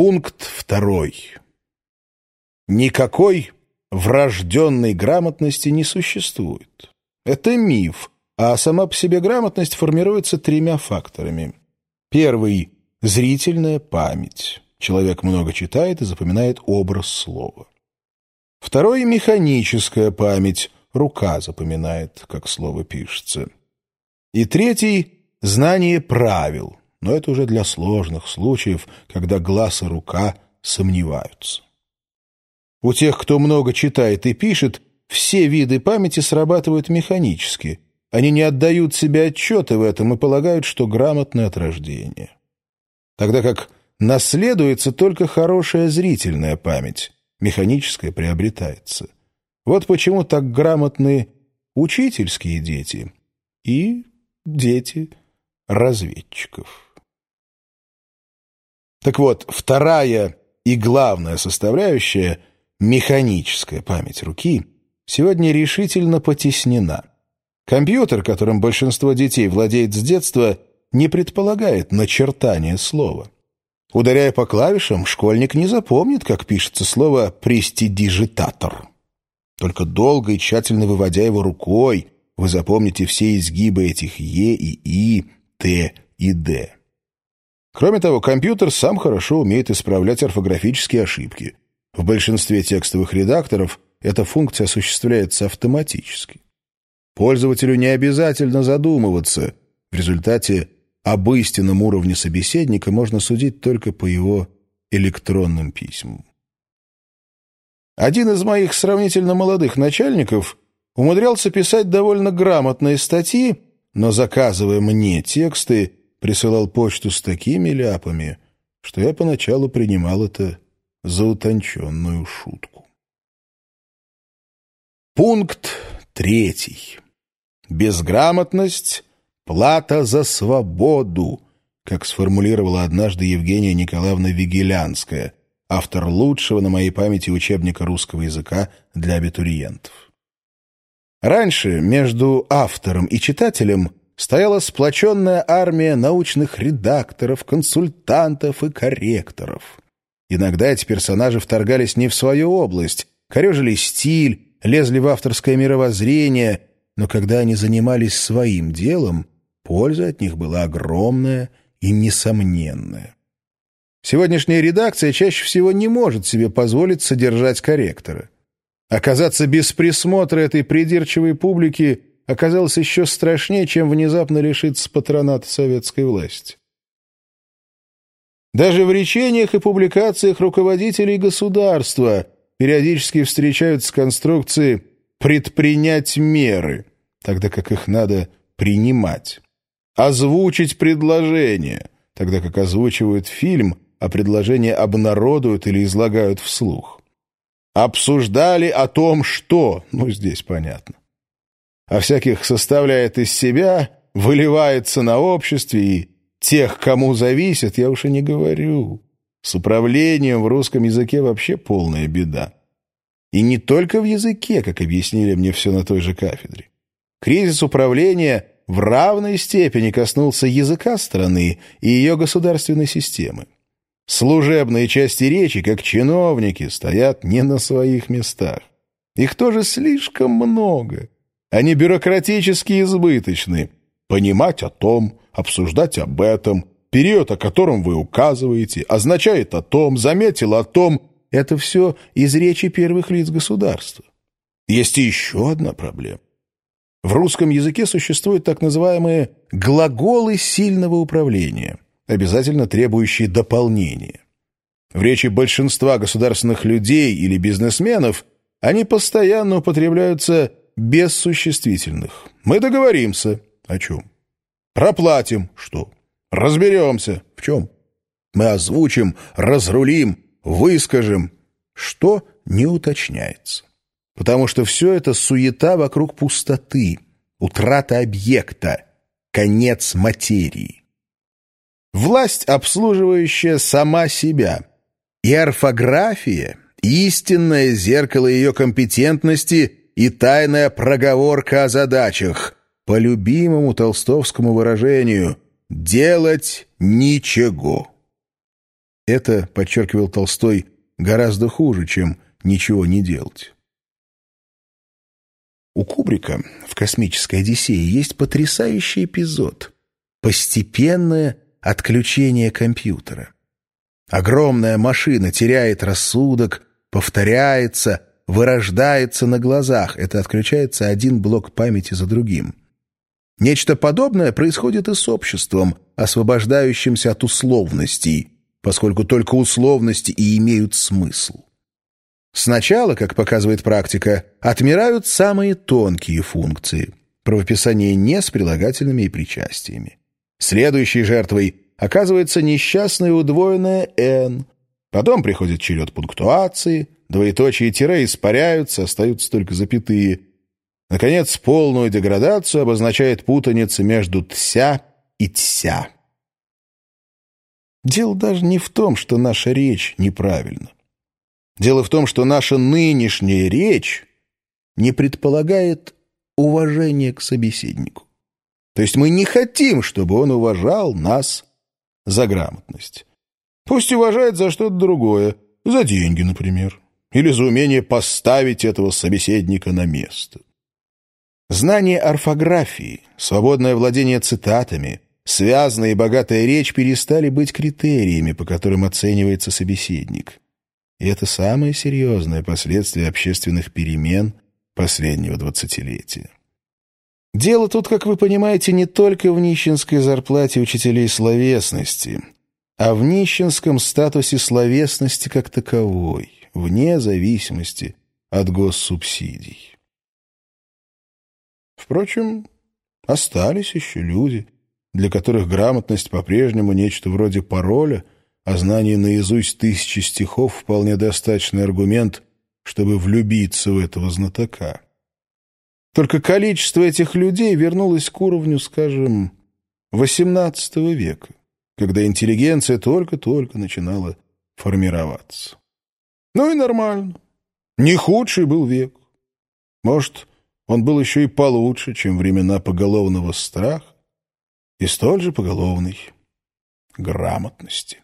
Пункт второй. Никакой врожденной грамотности не существует. Это миф, а сама по себе грамотность формируется тремя факторами. Первый – зрительная память. Человек много читает и запоминает образ слова. Второй – механическая память. Рука запоминает, как слово пишется. И третий – знание правил но это уже для сложных случаев, когда глаз и рука сомневаются. У тех, кто много читает и пишет, все виды памяти срабатывают механически. Они не отдают себе отчеты в этом и полагают, что грамотны от рождения. Тогда как наследуется только хорошая зрительная память, механическая приобретается. Вот почему так грамотны учительские дети и дети разведчиков. Так вот, вторая и главная составляющая — механическая память руки — сегодня решительно потеснена. Компьютер, которым большинство детей владеет с детства, не предполагает начертания слова. Ударяя по клавишам, школьник не запомнит, как пишется слово «престидижитатор». Только долго и тщательно выводя его рукой, вы запомните все изгибы этих «е» и «и», «т» и «д». Кроме того, компьютер сам хорошо умеет исправлять орфографические ошибки. В большинстве текстовых редакторов эта функция осуществляется автоматически. Пользователю не обязательно задумываться. В результате об истинном уровне собеседника можно судить только по его электронным письмам. Один из моих сравнительно молодых начальников умудрялся писать довольно грамотные статьи, но, заказывая мне тексты, присылал почту с такими ляпами, что я поначалу принимал это за утонченную шутку. Пункт третий. Безграмотность — плата за свободу, как сформулировала однажды Евгения Николаевна Вигелянская, автор лучшего на моей памяти учебника русского языка для абитуриентов. Раньше между автором и читателем стояла сплоченная армия научных редакторов, консультантов и корректоров. Иногда эти персонажи вторгались не в свою область, корежили стиль, лезли в авторское мировоззрение, но когда они занимались своим делом, польза от них была огромная и несомненная. Сегодняшняя редакция чаще всего не может себе позволить содержать корректора. Оказаться без присмотра этой придирчивой публики оказалось еще страшнее, чем внезапно лишиться патроната советской власти. Даже в речениях и публикациях руководителей государства периодически встречаются конструкции «предпринять меры», тогда как их надо принимать. «Озвучить предложение», тогда как озвучивают фильм, а предложение обнародуют или излагают вслух. «Обсуждали о том, что...» Ну, здесь понятно а всяких составляет из себя, выливается на обществе и тех, кому зависит, я уж и не говорю. С управлением в русском языке вообще полная беда. И не только в языке, как объяснили мне все на той же кафедре. Кризис управления в равной степени коснулся языка страны и ее государственной системы. Служебные части речи, как чиновники, стоят не на своих местах. Их тоже слишком много. Они бюрократически избыточны. Понимать о том, обсуждать об этом, период, о котором вы указываете, означает о том, заметил о том. Это все из речи первых лиц государства. Есть и еще одна проблема. В русском языке существуют так называемые глаголы сильного управления, обязательно требующие дополнения. В речи большинства государственных людей или бизнесменов они постоянно употребляются без существительных. Мы договоримся. О чем? Проплатим. Что? Разберемся. В чем? Мы озвучим, разрулим, выскажем. Что не уточняется. Потому что все это суета вокруг пустоты, утрата объекта, конец материи. Власть, обслуживающая сама себя. И орфография, истинное зеркало ее компетентности и тайная проговорка о задачах, по любимому толстовскому выражению «делать ничего». Это, подчеркивал Толстой, гораздо хуже, чем ничего не делать. У Кубрика в «Космической Одиссее» есть потрясающий эпизод — постепенное отключение компьютера. Огромная машина теряет рассудок, повторяется, вырождается на глазах. Это отключается один блок памяти за другим. Нечто подобное происходит и с обществом, освобождающимся от условностей, поскольку только условности и имеют смысл. Сначала, как показывает практика, отмирают самые тонкие функции, правописание «не» с прилагательными и причастиями. Следующей жертвой оказывается несчастная удвоенная «н». Потом приходит черед пунктуации, двоеточие тире испаряются, остаются только запятые. Наконец, полную деградацию обозначает путаница между «тся» и «тся». Дело даже не в том, что наша речь неправильна. Дело в том, что наша нынешняя речь не предполагает уважения к собеседнику. То есть мы не хотим, чтобы он уважал нас за грамотность. Пусть уважает за что-то другое, за деньги, например, или за умение поставить этого собеседника на место. Знание орфографии, свободное владение цитатами, связанная и богатая речь перестали быть критериями, по которым оценивается собеседник. И это самое серьезное последствие общественных перемен последнего двадцатилетия. Дело тут, как вы понимаете, не только в нищенской зарплате учителей словесности, а в нищенском статусе словесности как таковой, вне зависимости от госсубсидий. Впрочем, остались еще люди, для которых грамотность по-прежнему нечто вроде пароля, а знание наизусть тысячи стихов вполне достаточный аргумент, чтобы влюбиться в этого знатока. Только количество этих людей вернулось к уровню, скажем, XVIII века, когда интеллигенция только-только начинала формироваться. Ну и нормально. Не худший был век. Может, он был еще и получше, чем времена поголовного страха и столь же поголовной грамотности.